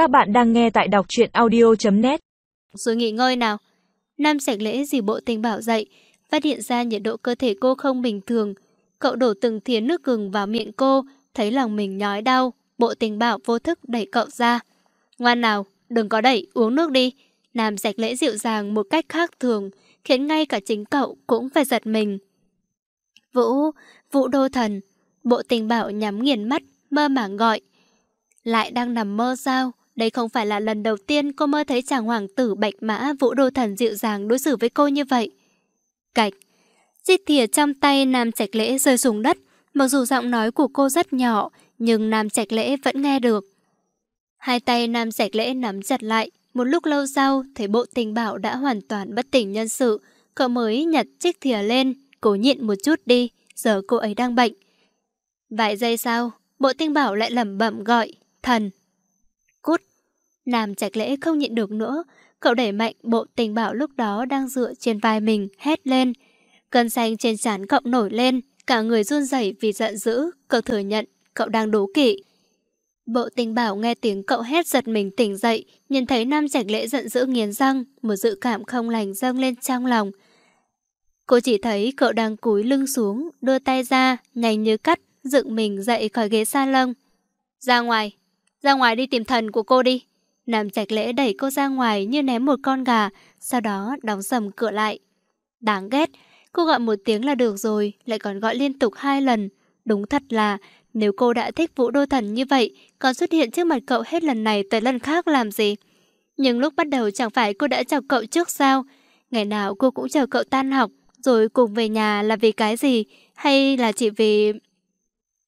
Các bạn đang nghe tại đọc truyện audio.net Rồi nghỉ ngơi nào. Nam sạch lễ dì bộ tình bảo dậy, phát hiện ra nhiệt độ cơ thể cô không bình thường. Cậu đổ từng thìa nước gừng vào miệng cô, thấy lòng mình nhói đau. Bộ tình bảo vô thức đẩy cậu ra. Ngoan nào, đừng có đẩy, uống nước đi. Nam sạch lễ dịu dàng một cách khác thường, khiến ngay cả chính cậu cũng phải giật mình. Vũ, Vũ Đô Thần, bộ tình bảo nhắm nghiền mắt, mơ màng gọi. Lại đang nằm mơ sao? Đây không phải là lần đầu tiên cô mơ thấy chàng hoàng tử bạch mã Vũ Đô Thần dịu dàng đối xử với cô như vậy. Cạch, chiếc thìa trong tay Nam Trạch Lễ rơi xuống đất, mặc dù giọng nói của cô rất nhỏ, nhưng Nam Trạch Lễ vẫn nghe được. Hai tay Nam Trạch Lễ nắm chặt lại, một lúc lâu sau, thấy bộ tình bảo đã hoàn toàn bất tỉnh nhân sự, cậu mới nhặt chiếc thìa lên, cố nhịn một chút đi, giờ cô ấy đang bệnh. Vài giây sau, bộ tinh bảo lại lẩm bẩm gọi, thần. Nam trạch lễ không nhịn được nữa, cậu đẩy mạnh bộ tình bảo lúc đó đang dựa trên vai mình, hét lên. Cơn xanh trên trán cậu nổi lên, cả người run rẩy vì giận dữ, cậu thừa nhận, cậu đang đố kỵ. Bộ tình bảo nghe tiếng cậu hét giật mình tỉnh dậy, nhìn thấy Nam Trạch Lễ giận dữ nghiến răng, một dự cảm không lành dâng lên trong lòng. Cô chỉ thấy cậu đang cúi lưng xuống, đưa tay ra, nhanh như cắt, dựng mình dậy khỏi ghế salon. Ra ngoài, ra ngoài đi tìm thần của cô đi. Nam Trạch Lễ đẩy cô ra ngoài như ném một con gà, sau đó đóng sầm cửa lại. Đáng ghét, cô gọi một tiếng là được rồi, lại còn gọi liên tục hai lần. Đúng thật là, nếu cô đã thích Vũ Đô Thần như vậy, còn xuất hiện trước mặt cậu hết lần này tới lần khác làm gì? Nhưng lúc bắt đầu chẳng phải cô đã chào cậu trước sao? Ngày nào cô cũng chờ cậu tan học, rồi cùng về nhà là vì cái gì? Hay là chỉ vì...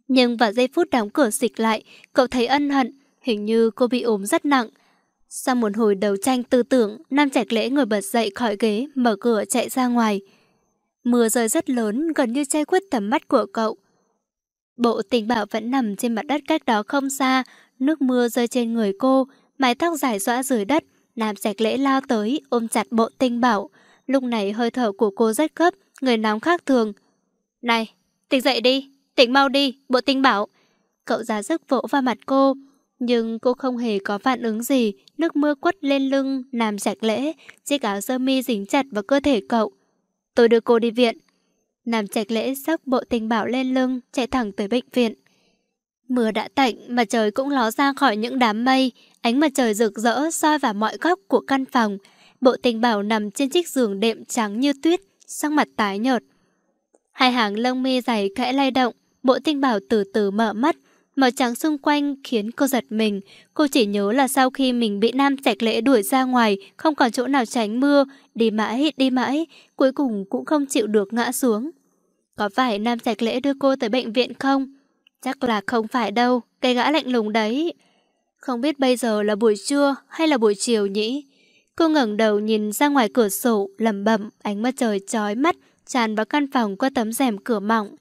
Nhưng vào giây phút đóng cửa xịch lại, cậu thấy ân hận, hình như cô bị ốm rất nặng. Sau một hồi đấu tranh tư tưởng, Nam Trạch Lễ ngồi bật dậy khỏi ghế, mở cửa chạy ra ngoài. Mưa rơi rất lớn, gần như che khuất tầm mắt của cậu. Bộ tình bảo vẫn nằm trên mặt đất cách đó không xa, nước mưa rơi trên người cô, mái tóc dài xõa dưới đất. Nam Trạch Lễ lao tới, ôm chặt bộ tinh bảo. Lúc này hơi thở của cô rất gấp, người nóng khác thường. Này, tỉnh dậy đi, tỉnh mau đi, bộ tinh bảo. Cậu ra sức vỗ vào mặt cô, nhưng cô không hề có phản ứng gì, nước mưa quất lên lưng, làm sạch Lễ, chiếc áo sơ mi dính chặt vào cơ thể cậu. Tôi đưa cô đi viện. Nam Trạch Lễ sóc bộ tình bảo lên lưng, chạy thẳng tới bệnh viện. Mưa đã tạnh mà trời cũng ló ra khỏi những đám mây, ánh mặt trời rực rỡ soi vào mọi góc của căn phòng. Bộ tình bảo nằm trên chiếc giường đệm trắng như tuyết, sắc mặt tái nhợt. Hai hàng lông mi dày khẽ lay động, bộ tình bảo từ từ mở mắt, màu trắng xung quanh khiến cô giật mình. Cô chỉ nhớ là sau khi mình bị Nam Trạch Lễ đuổi ra ngoài, không còn chỗ nào tránh mưa, đi mãi, đi mãi, cuối cùng cũng không chịu được ngã xuống. Có phải Nam Trạch Lễ đưa cô tới bệnh viện không? Chắc là không phải đâu, cái gã lạnh lùng đấy. Không biết bây giờ là buổi trưa hay là buổi chiều nhỉ? Cô ngẩng đầu nhìn ra ngoài cửa sổ, lẩm bẩm, ánh mặt trời chói mắt, tràn vào căn phòng qua tấm rèm cửa mỏng.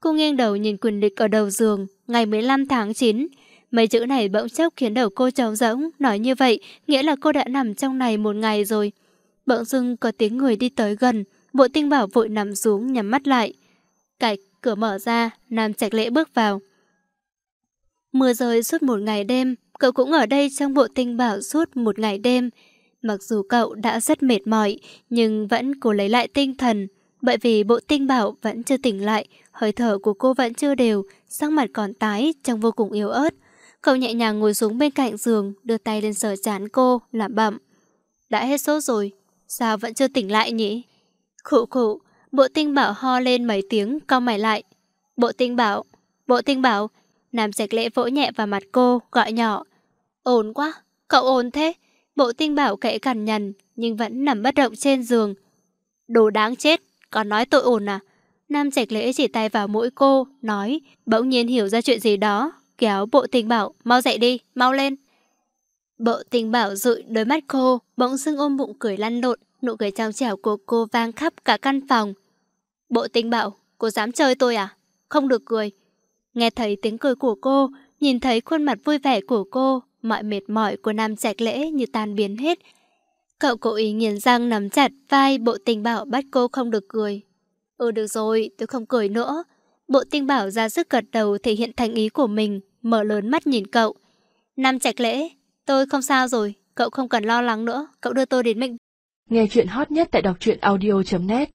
Cô nghiêng đầu nhìn quyền lịch ở đầu giường, ngày 15 tháng 9. Mấy chữ này bỗng chốc khiến đầu cô trống rỗng, nói như vậy, nghĩa là cô đã nằm trong này một ngày rồi. Bỗng dưng có tiếng người đi tới gần, bộ tinh bảo vội nằm xuống nhắm mắt lại. Cạch, cửa mở ra, Nam Trạch Lễ bước vào. Mưa rơi suốt một ngày đêm, cậu cũng ở đây trong bộ tinh bảo suốt một ngày đêm. Mặc dù cậu đã rất mệt mỏi, nhưng vẫn cố lấy lại tinh thần, bởi vì bộ tinh bảo vẫn chưa tỉnh lại, hơi thở của cô vẫn chưa đều, sắc mặt còn tái, trông vô cùng yếu ớt. Cậu nhẹ nhàng ngồi xuống bên cạnh giường, đưa tay lên sờ chán cô, làm bậm. Đã hết sốt rồi, sao vẫn chưa tỉnh lại nhỉ? Khụ khụ, bộ tinh bảo ho lên mấy tiếng, cau mày lại. Bộ tinh bảo, bộ tinh bảo, Nam sạch lễ vỗ nhẹ vào mặt cô, gọi nhỏ. Ổn quá, cậu ổn thế. Bộ tinh bảo kệ cằn nhằn, nhưng vẫn nằm bất động trên giường. Đồ đáng chết, còn nói tội ổn à? Nam Trạch Lễ chỉ tay vào mũi cô, nói, bỗng nhiên hiểu ra chuyện gì đó, kéo bộ tình bảo, mau dậy đi, mau lên. Bộ tình bảo dụi đôi mắt cô, bỗng dưng ôm bụng cười lăn lộn, nụ cười trong trẻo của cô vang khắp cả căn phòng. Bộ tình bảo, cô dám chơi tôi à? Không được cười. Nghe thấy tiếng cười của cô, nhìn thấy khuôn mặt vui vẻ của cô, mọi mệt mỏi của Nam Trạch Lễ như tan biến hết. Cậu cố ý nghiến răng nắm chặt vai bộ tình bảo bắt cô không được cười. Ừ được rồi, tôi không cười nữa. Bộ tinh bảo ra sức gật đầu thể hiện thành ý của mình, mở lớn mắt nhìn cậu. Nam Trạch Lễ, Tôi không sao rồi, cậu không cần lo lắng nữa, cậu đưa tôi đến bệnh. Nghe chuyện hot nhất tại đọc truyện audio.net